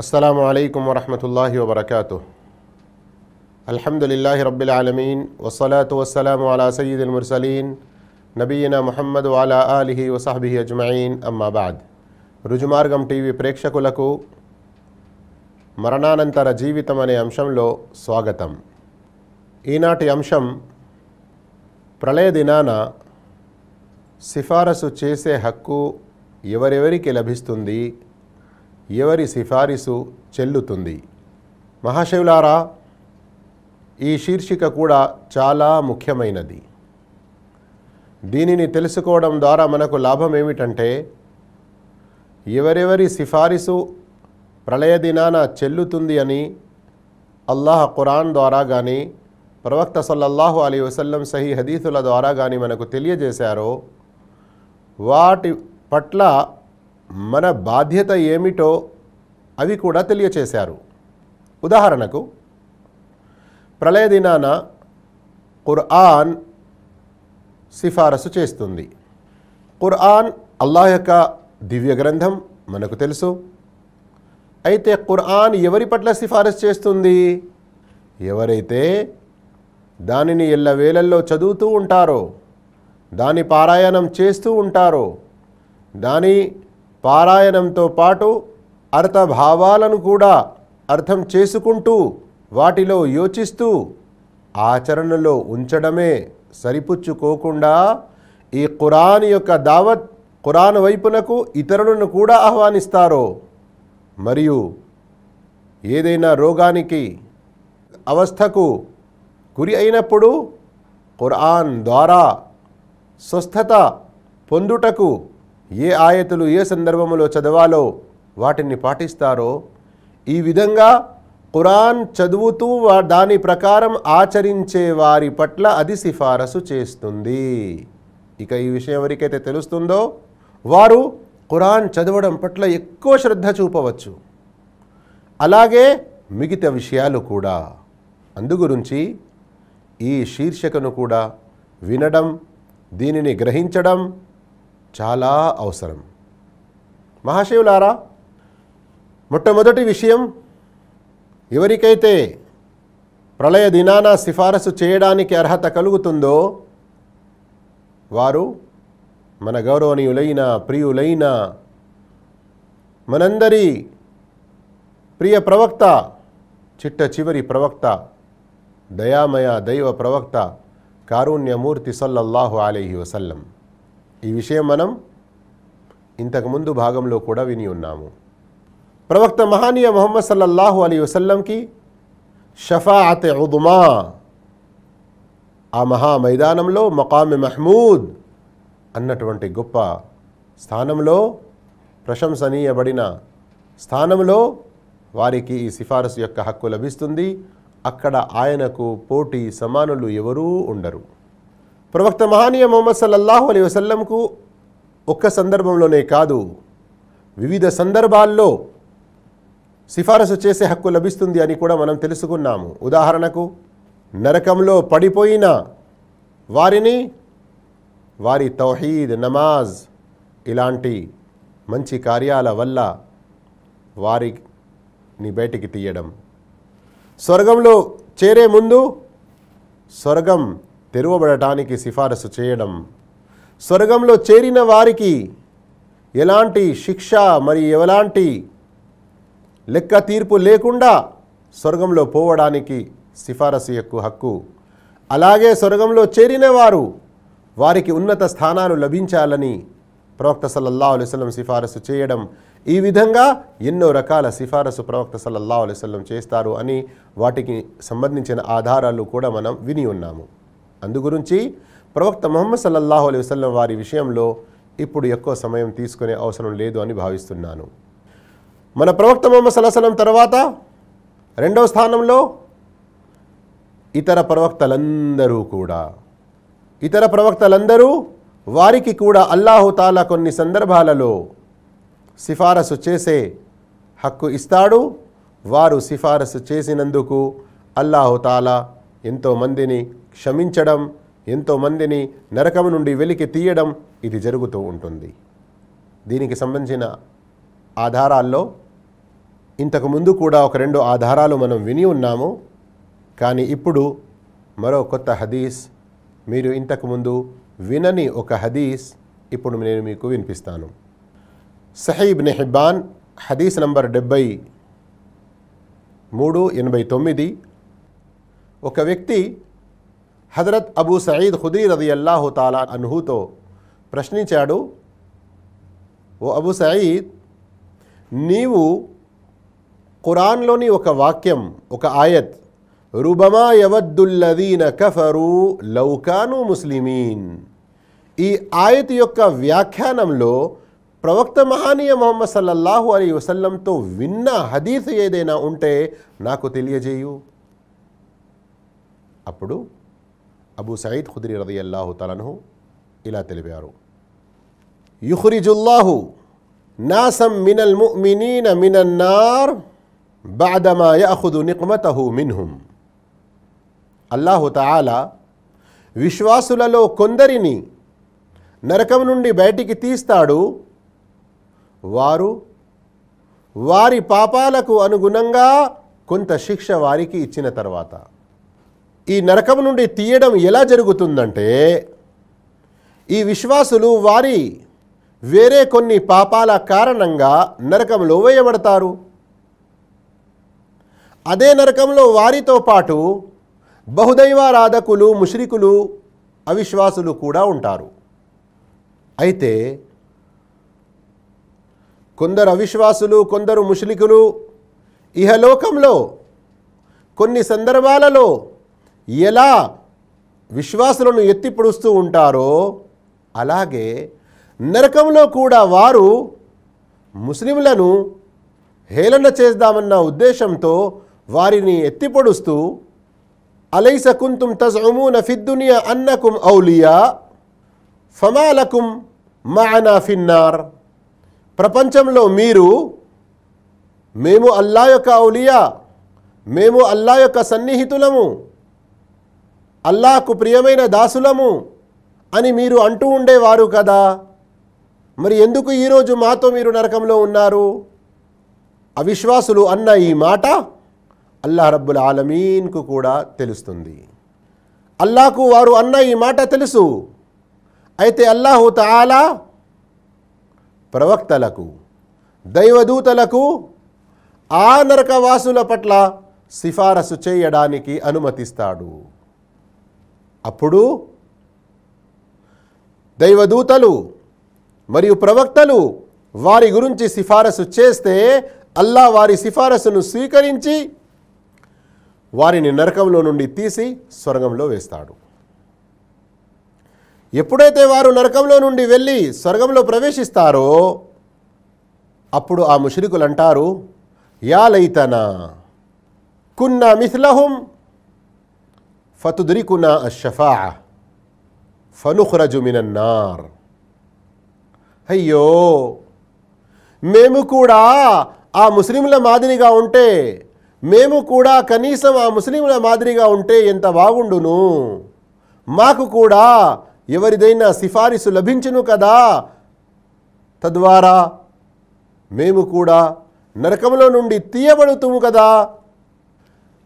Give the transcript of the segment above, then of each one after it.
السلام عليكم ورحمة الله وبركاته الحمد لله رب العالمين والصلاة والسلام على سيد المرسلين నబీన ముహమ్మద్ వాలా ఆలిహి వసహబిహి అజ్మయీన్ అమ్మాబాద్ రుజుమార్గం TV ప్రేక్షకులకు మరణానంతర జీవితం అనే అంశంలో స్వాగతం ఈనాటి అంశం ప్రళయ దినాన సిఫారసు చేసే హక్కు ఎవరెవరికి లభిస్తుంది ఎవరి సిఫారిసు చెల్లుతుంది? మహాశివులారా ఈ శీర్షిక కూడా చాలా ముఖ్యమైనది. దీనిని తెలుసుకోవడం ద్వారా మనకు లాభం ఏమిటంటే ఎవరెవరి సిఫారసు ప్రళయ దినాన చెల్లుతుంది అని అల్లాహ్ ఖురాన్ ద్వారా కానీ ప్రవక్త సల్లల్లాహు అలీ వసల్లం సహీ హదీసుల ద్వారా కానీ మనకు తెలియజేశారో వాటి పట్ల మన బాధ్యత ఏమిటో అవి కూడా తెలియచేశారు. ఉదాహరణకు ప్రళయ దినాన ఖుర్ఆన్ సిఫారసు చేస్తుంది. ఖుర్ఆన్ అల్లాహ్ యొక్క దివ్య గ్రంథం మనకు తెలుసు. అయితే ఖుర్ఆన్ ఎవరి పట్ల సిఫారసు చేస్తుంది? ఎవరైతే దానిని ఎల్లవేళల్లో చదువుతూ ఉంటారో దాని పారాయణం చేస్తూ ఉంటారో దాని పారాయణంతో పాటు అర్థభావాలను కూడా అర్థం చేసుకుంటూ వాటిలో యోచిస్తూ ఆచరణలో ఉంచడమే సరిపుచ్చుకోకుండా ఈ ఖురాన్ యొక్క దావత్ ఖురాన్ వైపునకు ఇతరులను కూడా ఆహ్వానిస్తారో. మరియు ఏదైనా రోగానికి అవస్థకు గురి అయినప్పుడు ఖురాన్ ద్వారా స్వస్థత పొందుటకు ఏ ఆయతులు ఏ సందర్భములో చదవాలో వాటిని పాటిస్తారో ఈ విధంగా ఖురాన్ చదువుతూ దాని ప్రకారం ఆచరించే వారి పట్ల అది సిఫారసు చేస్తుంది. ఇక ఈ విషయం ఎవరికైతే తెలుస్తుందో వారు ఖురాన్ చదవడం పట్ల ఎక్కువ శ్రద్ధ చూపవచ్చు. అలాగే మిగతా విషయాలు కూడా. అందుగురించి ఈ శీర్షికను కూడా వినడం దీనిని గ్రహించడం చాలా అవసరం. మహాశివులారా మొట్టమొదటి విషయం ఎవరికైతే ప్రళయ దినాన సిఫారసు చేయడానికి అర్హత కలుగుతుందో వారు మన గౌరవనీయులైన ప్రియులైన మనందరి ప్రియ ప్రవక్త చిట్ట చివరి ప్రవక్త దయామయ దైవ ప్రవక్త కారుణ్యమూర్తి సల్లల్లాహు అలీహి వసల్లం. ఈ విషయం మనం ఇంతకుముందు భాగంలో కూడా విని ఉన్నాము. ప్రవక్త మహానీయ మొహమ్మద్ సల్లల్లాహు అలీ వసల్లంకి షఫాఅత్ ఉదుమా ఆ మహా మైదానంలో మకామె మహమూద్ అన్నటువంటి గొప్ప స్థానంలో ప్రశంసనీయబడిన స్థానంలో వారికి ఈ సిఫారసు యొక్క హక్కు లభిస్తుంది. అక్కడ ఆయనకు పోటీ సమానులు ఎవరూ ఉండరు. ప్రవక్త మహానీయ మొహమ్మద్ సల్లల్లాహు అలీ వసల్లంకు ఒక్క సందర్భంలోనే కాదు వివిధ సందర్భాల్లో సిఫారసు చేసే హక్కు లభిస్తుంది అని కూడా మనం తెలుసుకున్నాము. ఉదాహరణకు నరకంలో పడిపోయిన వారిని వారి తౌహీద్ నమాజ్ ఇలాంటి మంచి కార్యాల వల్ల వారిని బయటికి తీయడం. స్వర్గంలో చేరే ముందు స్వర్గం తెరవబడటానికి సిఫారసు చేయడం. స్వర్గంలో చేరిన వారికి ఎలాంటి శిక్ష మరి ఎలాంటి లెక్క తీర్పు లేకుండా స్వర్గంలో పోవడానికి సిఫారసు యొక్క హక్కు. అలాగే స్వర్గంలో చేరిన వారు వారికి ఉన్నత స్థానాలు లభించాలని ప్రవక్త సల్లల్లా అలైవలం సిఫారసు చేయడం. ఈ విధంగా ఎన్నో రకాల సిఫారసు ప్రవక్త సల్లల్లా అలైవలం చేస్తారు అని వాటికి సంబంధించిన ఆధారాలు కూడా మనం విని ఉన్నాము. అందుగురించి ప్రవక్త ముహమ్మద్ సల్లల్లాహు అలైహి వసల్లం వారి విషయంలో ఇప్పుడు ఎక్కువ సమయం తీసుకునే అవసరం లేదు అని భావిస్తున్నాను. మన ప్రవక్త మొహమ్మద్ సల్లాహం తర్వాత రెండవ స్థానంలో ఇతర ప్రవక్తలందరూ కూడా ఇతర ప్రవక్తలందరూ వారికి కూడా అల్లాహుతాలా కొన్ని సందర్భాలలో సిఫారసు చేసే హక్కు ఇస్తాడు. వారు సిఫారసు చేసినందుకు అల్లాహుతాలా ఎంతోమందిని క్షమించడం ఎంతోమందిని నరకం నుండి వెలికి తీయడం ఇది జరుగుతూ ఉంటుంది. దీనికి సంబంధించిన ఆధారాల్లో ఇంతకు ముందు కూడా ఒక రెండు ఆధారాలు మనం విని ఉన్నాము. కానీ ఇప్పుడు మరో కొత్త హదీస్ మీరు ఇంతకుముందు వినని ఒక హదీస్ ఇప్పుడు నేను మీకు వినిపిస్తాను. సహీబ్ నెహిబాన్ హదీస్ నంబర్ డెబ్బై మూడు ఎనభై తొమ్మిది ఒక వ్యక్తి హజరత్ అబూ సయీద్ ఖుదీ రది అల్లాహు తాలా అన్హుతో ప్రశ్నించాడు ఓ అబూ సయీద్ నీవు ఖురాన్లోని ఒక వాక్యం ఒక ఆయత్ రుబమా యవద్దుల్లదీన కఫరు లౌకాను ముస్లిమీన్. ఈ ఆయత్ యొక్క వ్యాఖ్యానంలో ప్రవక్త మహానీయ మొహమ్మద్ సల్లల్లాహు అలీ వసల్లంతో విన్న హదీఫ్ ఏదైనా ఉంటే నాకు తెలియజేయు. అప్పుడు అబూ సయీద్ ఖుద్రి రది అల్లాహు తలను ఇలా తెలిపారు. యుహ్రిజుల్లాహు నాసం మినల్ ముమినీన మినన్నార్ బాదమా యఅఖుదు నిక్మతహు మిన్హుం అల్లాహు తాలా విశ్వాసులలో కొందరిని నరకం నుండి బయటికి తీస్తాడు. వారు వారి పాపాలకు అనుగుణంగా కొంత శిక్ష వారికి ఇచ్చిన తర్వాత ఈ నరకం నుండి తీయడం ఎలా జరుగుతుందంటే ఈ విశ్వాసులు వారి వేరే కొన్ని పాపాల కారణంగా నరకంలో వేయబడతారు. అదే నరకంలో వారితో పాటు బహుదైవారాధకులు ముష్రికులు అవిశ్వాసులు కూడా ఉంటారు. అయితే కొందరు అవిశ్వాసులు కొందరు ముష్లికులు ఇహలోకంలో కొన్ని సందర్భాలలో ఎలా విశ్వాసులను ఎత్తిపొడుస్తూ ఉంటారో అలాగే నరకంలో కూడా వారు ముస్లింలను హేళన చేద్దామన్న ఉద్దేశంతో వారిని ఎత్తిపొడుస్తూ అలైస కుంతుం తజము నఫిద్దునియా అన్నకుం ఔలియా ఫమాలకుం మానా ఫిన్నార్. ప్రపంచంలో మీరు మేము అల్లా యొక్క ఔలియా మేము అల్లా యొక్క సన్నిహితులము అల్లాకు ప్రియమైన దాసులము అని మీరు అంటూ ఉండేవారు కదా. మరి ఎందుకు ఈరోజు మాతో మీరు నరకంలో ఉన్నారు? అవిశ్వాసులు అన్న ఈ మాట అల్లా రబ్బుల్ ఆలమీన్కు కూడా తెలుస్తుంది. అల్లాకు వారు అన్న ఈ మాట తెలుసు. అయితే అల్లాహు తాలా ప్రవక్తలకు దైవదూతలకు ఆ నరకవాసుల పట్ల సిఫారసు చేయడానికి అనుమతిస్తాడు. అప్పుడు దైవదూతలు మరియు ప్రవక్తలు వారి గురించి సిఫారసు చేస్తే అల్లా వారి సిఫారసును స్వీకరించి వారిని నరకంలో నుండి తీసి స్వర్గంలో వేస్తాడు. ఎప్పుడైతే వారు నరకంలో నుండి వెళ్ళి స్వర్గంలో ప్రవేశిస్తారో అప్పుడు ఆ ముషరికులు అంటారు యా లైతనా కున్నా మిథ్లహుం ఫతుద్రికునా అషఫా ఫనుఖ్రజుమినన్నార్ అయ్యో మేము కూడా ఆ ముస్లింల మాదిరిగా ఉంటే మేము కూడా కనీసం ఆ ముస్లింల మాదిరిగా ఉంటే ఎంత బాగుండును మాకు కూడా ఎవరిదైనా సిఫారిసు లభించును కదా తద్వారా మేము కూడా నరకంలో నుండి తీయబడుతుము కదా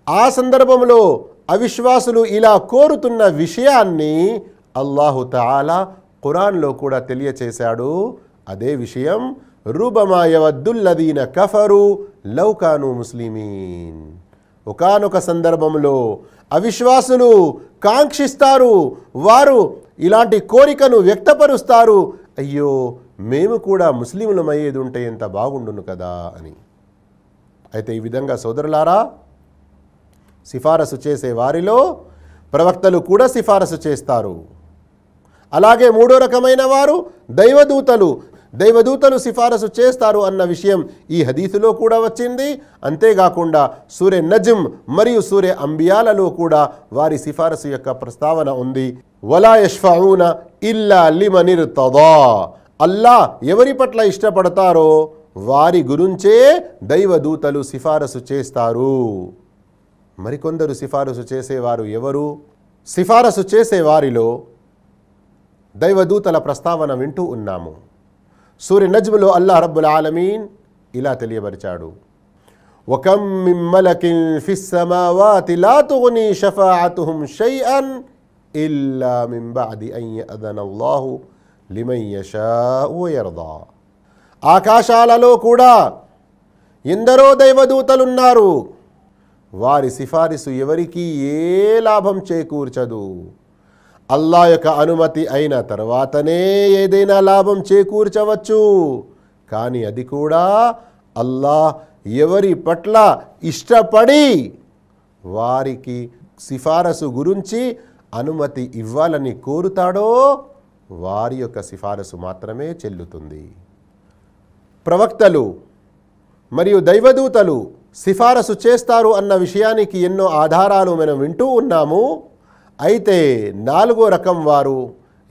ఆ సందర్భంలో అవిశ్వాసులు ఇలా కోరుతున్న విషయాన్ని అల్లాహు తాలా ఖురాన్లో కూడా తెలియచేశాడు. అదే విషయం రూబమాయవద్దుల్లదీన కఫరు లౌకాను ముస్లిమీన్. ఒకనొక సందర్భంలో అవిశ్వాసులు కాంక్షిస్తారు వారు ఇలాంటి కోరికను వ్యక్తపరుస్తారు. అయ్యో మేము కూడా ముస్లింలమయ్యేది ఉంటే ఎంత బాగుండును కదా అని. అయితే ఈ విధంగా సోదరులారా సిఫారసు చేసే వారిలో ప్రవక్తలు కూడా సిఫారసు చేస్తారు. అలాగే మూడో రకమైన వారు దైవదూతలు. దైవదూతలు సిఫారసు చేస్తారు అన్న విషయం ఈ హదీసులో కూడా వచ్చింది. అంతేకాకుండా సూర్య నజమ్ మరియు సూర్య అంబియాలలో కూడా వారి సిఫారసు యొక్క ప్రస్తావన ఉంది. వలా యష్ఫావున ఇల్లా లిమనిర్ తదా అల్లా ఎవరి పట్ల ఇష్టపడతారో వారి గురించే దైవదూతలు సిఫారసు చేస్తారు. మరికొందరు సిఫారసు చేసేవారు ఎవరు సిఫారసు చేసే వారిలో దైవదూతల ప్రస్తావన వింటూ ఉన్నాము సూర్య నజ్ములో అల్లా రబ్బుల్ ఆలమీన్ ఇలా తెలియపరిచాడు وكم من ملك في السماوات لا تغني شفاعتهم شيئا إلا من بعد أن يأذن الله لمن يشاء ويرضى ఆకాశాలలో కూడా ఎందరో దైవదూతలున్నారు వారి సిఫారిసు ఎవరికీ ఏ లాభం చేకూర్చదు. అల్లా యొక్క అనుమతి అయిన తర్వాతనే ఏదైనా లాభం చేకూర్చవచ్చు. కానీ అది కూడా అల్లా ఎవరి పట్ల ఇష్టపడి వారికి సిఫారసు గురించి అనుమతి ఇవ్వాలని కోరుతాడో వారి యొక్క సిఫారసు మాత్రమే చెల్లుతుంది. ప్రవక్తలు మరియు దైవదూతలు సిఫారసు చేస్తారు అన్న విషయానికి ఎన్నో ఆధారాలు మనం వింటూ ఉన్నాము. అయితే నాలుగో రకం వారు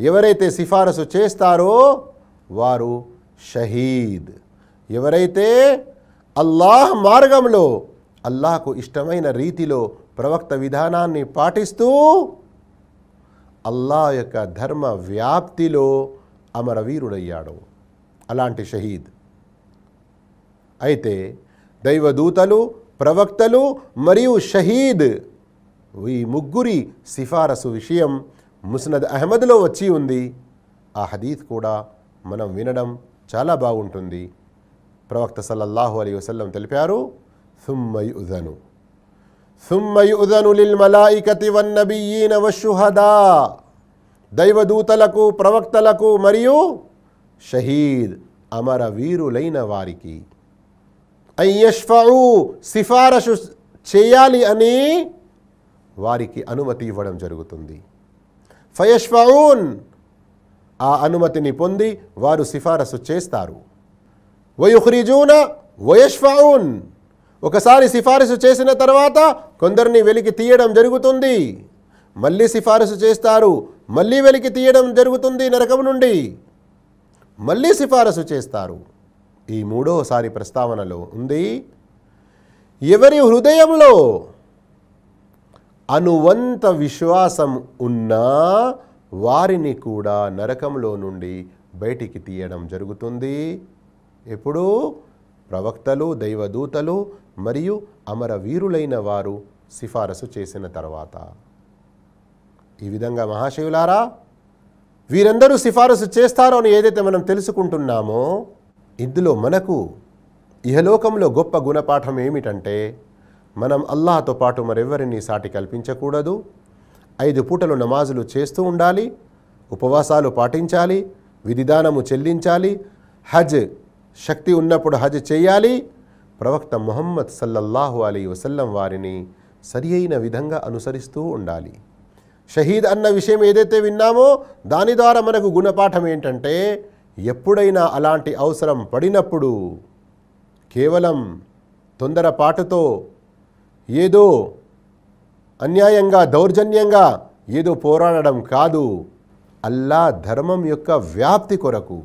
ఎవరైతే సిఫారసు చేస్తారో వారు షహీద్. ఎవరైతే అల్లాహ్ మార్గంలో అల్లాహకు ఇష్టమైన రీతిలో ప్రవక్త విధానాన్ని పాటిస్తూ అల్లాహ్ యొక్క ధర్మ వ్యాప్తిలో అమరవీరుడయ్యాడు అలాంటి షహీద్. అయితే దైవదూతలు ప్రవక్తలు మరియు షహీద్. ఈ ముగ్గురి సిఫారసు విషయం ముస్నద్ అహ్మద్లో వచ్చి ఉంది. ఆ హదీత్ కూడా మనం వినడం చాలా బాగుంటుంది. ప్రవక్త సల్లల్లాహు అలీ వసల్లం తెలిపారు సుమ్మయ్ ఉదను లిల్ మలాయికతి వన్నబియీన వశుహదా దైవదూతలకు ప్రవక్తలకు మరియు షహీద్ అమర వీరులైన వారికి. అయ్యష్ఫు సిఫారసు చేయాలి అని వారికి అనుమతి ఇవ్వడం జరుగుతుంది. ఫయష్ఫౌన్ ఆ అనుమతిని పొంది వారు సిఫారసు చేస్తారు. వయుహ్రిజూన వయష్ఫౌన్ ఒకసారి సిఫారసు చేసిన తర్వాత కొందరిని వెలికి తీయడం జరుగుతుంది. మళ్ళీ సిఫారసు చేస్తారు మళ్ళీ వెలికి తీయడం జరుగుతుంది నరకం నుండి. మళ్ళీ సిఫారసు చేస్తారు. ఈ మూడోసారి ప్రస్తావనలో ఉంది. ఎవరి హృదయంలో అనువంత విశ్వాసం ఉన్నా వారిని కూడా నరకంలో నుండి బయటికి తీయడం జరుగుతుంది. ఎప్పుడు ప్రవక్తలు దైవదూతలు మరియు అమరవీరులైన వారు సిఫారసు చేసిన తర్వాత. ఈ విధంగా మహాశివులారా వీరందరూ సిఫారసు చేస్తారో అని ఏదైతే మనం తెలుసుకుంటున్నామో ఇందులో మనకు ఇహలోకంలో గొప్ప గుణపాఠం ఏమిటంటే మనం అల్లాహతో పాటు మరెవరిని సాటి కల్పించకూడదు. ఐదు పూటలు నమాజులు చేస్తూ ఉండాలి ఉపవాసాలు పాటించాలి విధిదానము చెల్లించాలి హజ్ శక్తి ఉన్నప్పుడు హజ్ చేయాలి. ప్రవక్త మొహమ్మద్ సల్లల్లాహు అలీ వసల్లం వారిని సరి అయిన విధంగా అనుసరిస్తూ ఉండాలి. షహీద్ అన్న విషయం ఏదైతే విన్నామో దాని ద్వారా మనకు గుణపాఠం ఏంటంటే ఎప్పుడైనా అలాంటి అవసరం పడినప్పుడు కేవలం తొందరపాటుతో ఏదో అన్యాయంగా దౌర్జన్యంగా ఏదో పోరాడడం కాదు. అల్లా ధర్మం యొక్క వ్యాప్తి కొరకు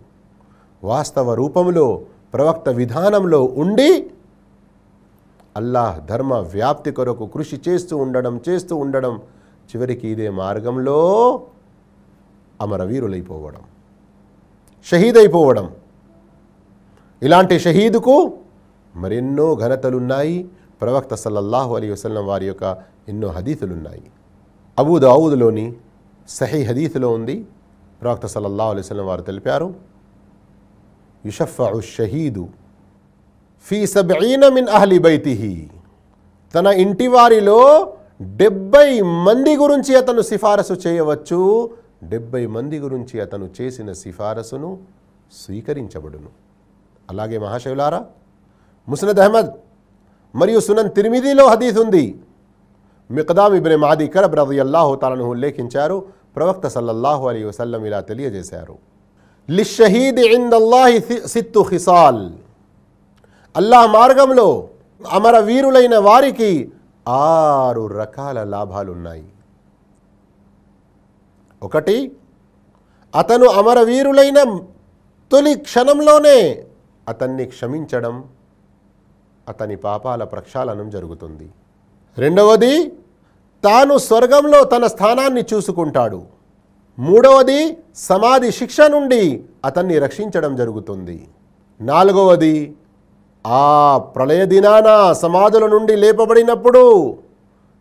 వాస్తవ రూపంలో ప్రవక్త విధానంలో ఉండి అల్లాహ్ ధర్మ వ్యాప్తి కొరకు కృషి చేస్తూ ఉండడం చేస్తూ ఉండడం చివరికి ఇదే మార్గంలో అమరవీరులైపోవడం. షహీద్ అయిపోవడం ఇలాంటి షహీదుకు మరెన్నో ఘనతలున్నాయి. ప్రవక్త సల్లల్లాహు అలీ వసలం వారి యొక్క ఎన్నో హదీతులున్నాయి అబూ దావుద్లోని సహీ హదీతులో ఉంది. ప్రవక్త సల్లల్లాహు అలీ వసలం వారు తెలిపారు యుషఫు షహీదు ఫీ సబ్ఈన మిన్ అహ్లి బైతిహి. తన ఇంటి వారిలో డెబ్బై మంది గురించి అతను సిఫారసు చేయవచ్చు. డెబ్బై మంది గురించి అతను చేసిన సిఫారసును స్వీకరించబడును. అలాగే మహాశైలారా ముసనద్ అహ్మద్ మరియు సునన్ తిరిమిదిలో హదీస్ ఉంది. మిqదామ్ ఇబ్నె మాది కరబ్ రదియల్లాహు తాలను ఉల్లేఖించారు ప్రవక్త సల్లల్లాహు అలీ వసల్లం ఇలా తెలియజేశారు. లిషహీద్ ఇందల్లాహి సిత్తు హిసాల్. అల్లాహ్ మార్గంలో అమర వీరులైన వారికి ఆరు రకాల లాభాలున్నాయి. ఒకటి అతను అమరవీరులైన తొలి క్షణంలోనే అతన్ని క్షమించడం అతని పాపాల ప్రక్షాళనం జరుగుతుంది. రెండవది తాను స్వర్గంలో తన స్థానాన్ని చూసుకుంటాడు. మూడవది సమాధి శిక్ష నుండి అతన్ని రక్షించడం జరుగుతుంది. నాలుగవది ఆ ప్రళయ దినాన సమాధుల నుండి లేపబడినప్పుడు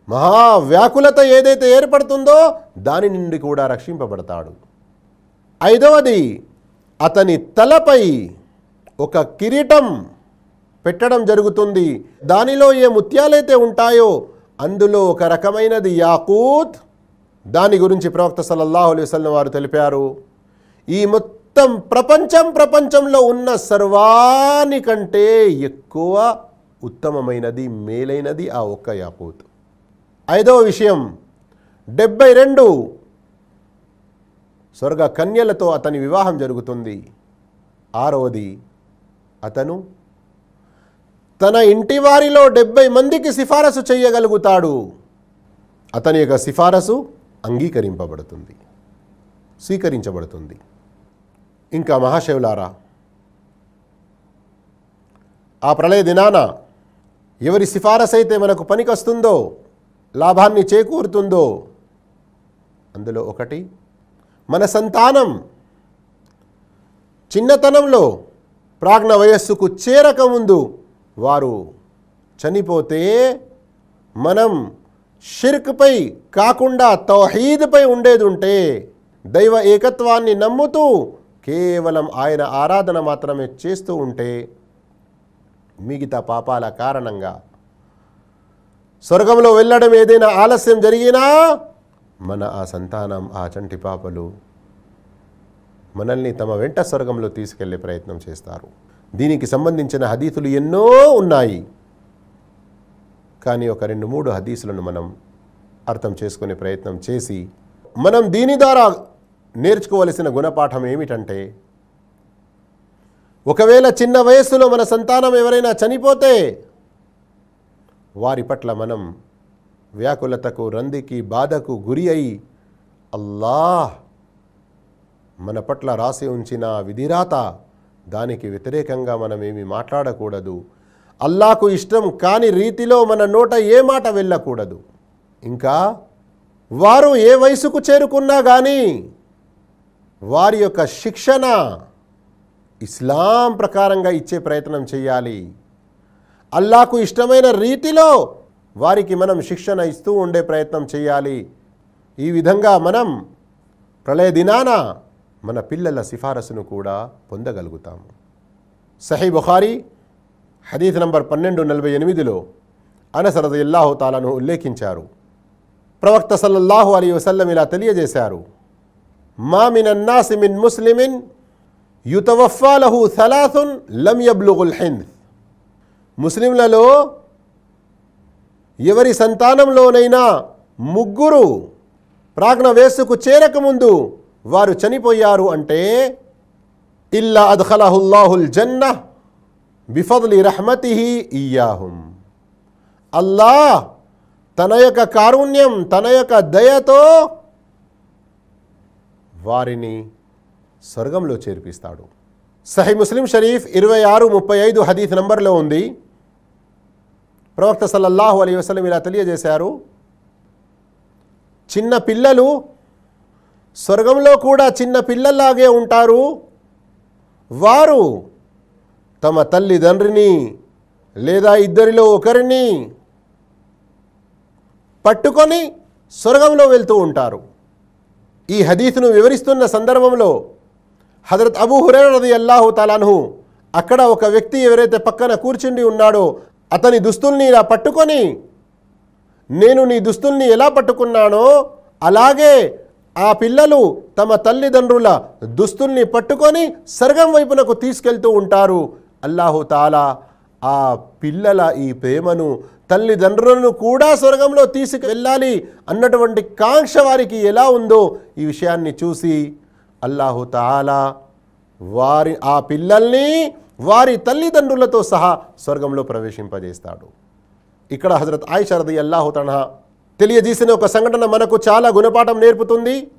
మహా వ్యాకులత ఏదైతే ఏర్పడుతుందో దాని నుండి కూడా రక్షింపబడతాడు. ఐదవది అతని తలపై ఒక కిరీటం పెట్టడం జరుగుతుంది. దానిలో ఏ ముత్యాలైతే ఉంటాయో అందులో ఒక రకమైనది యాకూత్. దాని గురించి ప్రవక్త సల్లల్లాహు అలైహి వసల్లం వారు తెలిపారు. ఈ మొత్తం ప్రపంచం ప్రపంచంలో ఉన్న సర్వానికంటే ఎక్కువ ఉత్తమమైనది మేలైనది ఆ ఒక్క యాకూత్. ఐదవ విషయం. డెబ్బై రెండు. స్వర్గ కన్యలతో అతని వివాహం జరుగుతుంది. ఆరవది. అతను తన ఇంటి వారిలో డెబ్బై మందికి సిఫారసు చేయగలుగుతాడు అతని యొక్క సిఫారసు అంగీకరింపబడుతుంది. స్వీకరించబడుతుంది. ఇంకా మహాశివులారా ఆ ప్రళయ దినాన ఎవరి సిఫారసు అయితే మనకు పనికొస్తుందో లాభాన్ని చేకూరుతుందో? అందులో ఒకటి మన సంతానం చిన్నతనంలో ప్రాజ్ఞ వయస్సుకు చేరకముందు వారు చనిపోతే మనం షిర్క్పై కాకుండా తౌహీద్పై ఉండేది ఉంటే దైవ ఏకత్వాన్ని నమ్ముతూ కేవలం ఆయన ఆరాధన మాత్రమే చేస్తూ ఉంటే మిగతా పాపాల కారణంగా స్వర్గంలో వెళ్ళడం ఏదైనా ఆలస్యం జరిగినా మన ఆ సంతానం ఆ చంటి పాపలు మనల్ని తమ వెంట స్వర్గంలో తీసుకెళ్ళే ప్రయత్నం చేస్తారు. దీనికి సంబంధించిన హదీసులు ఎన్నో ఉన్నాయి. కానీ ఒక రెండు మూడు హదీసులను మనం అర్థం చేసుకునే ప్రయత్నం చేసి మనం దీని ద్వారా నేర్చుకోవలసిన గుణపాఠం ఏమిటంటే ఒకవేళ చిన్న వయస్సులో మన సంతానం ఎవరైనా చనిపోతే వారి పట్ల మనం వ్యాకులతకు రందికి బాధకు గురి అయి అల్లాహ్ మన పట్ల రాసి ఉంచిన విధిరాత దానికి వ్యతిరేకంగా మనం ఏమి మాట్లాడకూడదు. అల్లాకు ఇష్టం కాని రీతిలో మన నోట ఏ మాట వెళ్ళకూడదు. ఇంకా వారు ఏ వయసుకు చేరుకున్నా కానీ వారి యొక్క శిక్షణ ఇస్లాం ప్రకారంగా ఇచ్చే ప్రయత్నం చేయాలి. అల్లాకు ఇష్టమైన రీతిలో వారికి మనం శిక్షణ ఇస్తూ ఉండే ప్రయత్నం చేయాలి. ఈ విధంగా మనం ప్రళయ దినాన మన పిల్లల సిఫారసును కూడా పొందగలుగుతాము. సహీ బుఖారీ హదీత్ నంబర్ పన్నెండు నలభై ఎనిమిదిలో అనసరద ఇల్లాహు తాలను ఉల్లేఖించారు. ప్రవక్త సల్లల్లాహు అలీ వసల్లం ఇలా తెలియజేశారు. మా మిన్ మిన్ ముస్లిమిన్ యుతవఫాలహు సలాసున్ లం యబ్లుగుల్ హింద్. ముస్లింలలో ఎవరి సంతానంలోనైనా ముగ్గురు ప్రాజ్ఞ వేసుకు చేరకముందు వారు చనిపోయారు అంటే ఇల్లా అద్హలహుల్లాహుల్ జన్న బిఫద్లి రహమతిహి ఇయ్యాహుం. అల్లాహ్ తన యొక్క కారుణ్యం తన యొక్క దయతో వారిని స్వర్గంలో చేర్పిస్తాడు. సహీ ముస్లిం షరీఫ్ ఇరవై ఆరు ముప్పై ఐదు హదీఫ్ నంబర్లో ఉంది ప్రవక్త సల్లల్లాహు అలీ వసలం ఇలా తెలియజేశారు చిన్న పిల్లలు స్వర్గంలో కూడా చిన్న పిల్లల్లాగే ఉంటారు. వారు తమ తల్లిదండ్రిని లేదా ఇద్దరిలో ఒకరిని పట్టుకొని స్వర్గంలో వెళ్తూ ఉంటారు. ఈ హదీసును వివరిస్తున్న సందర్భంలో హజరత్ అబూ హురేరది అల్లాహు తాలాను అక్కడ ఒక వ్యక్తి ఎవరైతే పక్కన కూర్చుండి ఉన్నాడో అతని దుస్తుల్ని ఇలా పట్టుకొని నేను నీ దుస్తుల్ని ఎలా పట్టుకున్నానో అలాగే ఆ పిల్లలు తమ తల్లిదండ్రుల దుస్తుల్ని పట్టుకొని స్వర్గం వైపునకు తీసుకెళ్తూ ఉంటారు. అల్లాహుతాలా ఆ పిల్లల ఈ ప్రేమను తల్లిదండ్రులను కూడా స్వర్గంలో తీసుకువెళ్ళాలి అన్నటువంటి కాంక్ష వారికి ఎలా ఉందో ఈ విషయాన్ని చూసి అల్లాహుతాలా వారి ఆ పిల్లల్ని వారి తల్లిదండ్రులతో సహా స్వర్గంలో ప్రవేశింపజేస్తాడు. ఇక్కడ హజరత్ ఆయిషరది అల్లాహు తనహా తెలియజేసిన ఒక సంఘటన మనకు చాలా గుణపాఠం నేర్పుతుంది.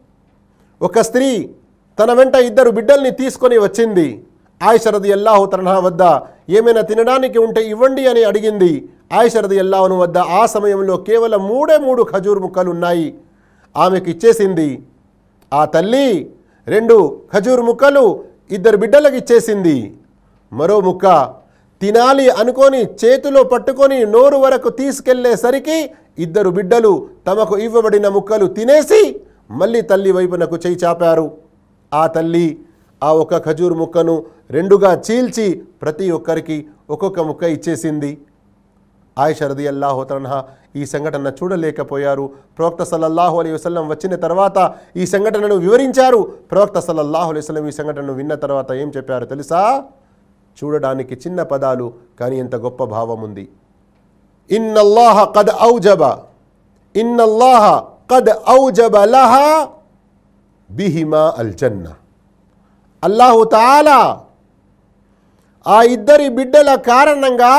ఒక స్త్రీ తన వెంట ఇద్దరు బిడ్డల్ని తీసుకొని వచ్చింది. ఆయిషరది అల్లాహు తనహా వద్ద ఏమైనా తినడానికి ఉంటే ఇవ్వండి అని అడిగింది. ఆయిషరది అల్లాహును వద్ద ఆ సమయంలో కేవలం మూడే మూడు ఖజూర్ ముక్కలు ఉన్నాయి. ఆమెకు ఇచ్చేసింది. ఆ తల్లి రెండు ఖజూర్ ముక్కలు ఇద్దరు బిడ్డలకు ఇచ్చేసింది. మరో ముక్క తినాలి అనుకొని చేతిలో పట్టుకొని నోరు వరకు తీసుకెళ్ళేసరికి ఇద్దరు బిడ్డలు తమకు ఇవ్వబడిన ముక్కలు తినేసి మళ్ళీ తల్లి వైపునకు చేయి చాపారు. ఆ తల్లి ఆ ఒక ఖజూర్ ముక్కను రెండుగా చీల్చి ప్రతి ఒక్కరికి ఒక్కొక్క ముక్క ఇచ్చేసింది. ఆయిషరది రది ఈ సంఘటన చూడలేకపోయారు. ప్రవక్త సల్లల్లాహు అలీ వసలం వచ్చిన తర్వాత ఈ సంఘటనను వివరించారు. ప్రవక్త సల్లల్లాహు అలైవలం ఈ సంఘటనను విన్న తర్వాత ఏం చెప్పారు తెలుసా? చూడడానికి చిన్న పదాలు కానీ ఎంత గొప్ప భావం ఉంది ఇన్నల్లాహ కద్ ఔజబ ఇన్నల్లాహ కద్ ఔజబ లహా బిహిమా అల్జన్న అల్లాహుతాలా అల్లాహు తాలా ఆ ఇద్దరి బిడ్డల కారణంగా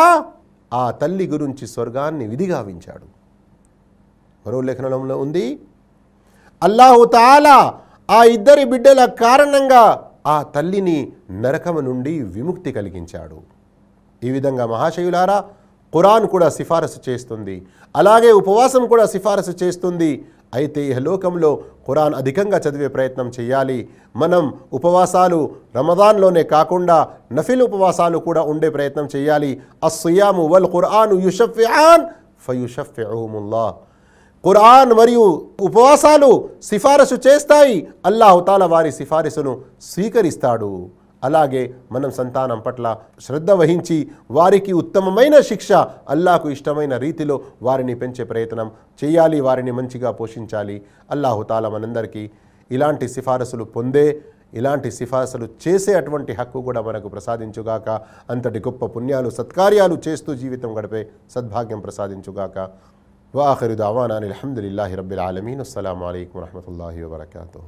ఆ తల్లి గురించి స్వర్గాన్ని విధిగావించాడు మరో లేఖనంలో ఉంది అల్లాహుతాలా ఆ ఇద్దరి బిడ్డల కారణంగా ఆ తల్లిని నరకము నుండి విముక్తి కలిగించాడు. ఈ విధంగా మహాశయులారా ఖురాన్ కూడా సిఫారసు చేస్తుంది. అలాగే ఉపవాసం కూడా సిఫారసు చేస్తుంది. అయితే ఈ లోకంలో ఖురాన్ అధికంగా చదివే ప్రయత్నం చేయాలి. మనం ఉపవాసాలు రమదాన్లోనే కాకుండా నఫిల్ ఉపవాసాలు కూడా ఉండే ప్రయత్నం చేయాలి. అస్సుయాము వల్ ఖురాను యుషఫియాన్ ఫయుషఫిముల్లా ఖురాన్ మరియు ఉపవాసాలు సిఫారసు చేస్తాయి. అల్లాహుతాల వారి సిఫారసును స్వీకరిస్తాడు. అలాగే మనం సంతానం పట్ల శ్రద్ధ వహించి వారికి ఉత్తమమైన శిక్ష అల్లాకు ఇష్టమైన రీతిలో వారిని పెంచే ప్రయత్నం చేయాలి వారిని మంచిగా పోషించాలి. అల్లాహుతాల మనందరికీ ఇలాంటి సిఫారసులు పొందే ఇలాంటి సిఫారసులు చేసే అటువంటి హక్కు కూడా మనకు ప్రసాదించుగాక. అంతటి గొప్ప పుణ్యాలు సత్కార్యాలు చేస్తూ జీవితం గడిపే సద్భాగ్యం ప్రసాదించుగాక. وآخر دعوانا أن الحمد لله رب العالمين. السلام عليكم ورحمة الله وبركاته.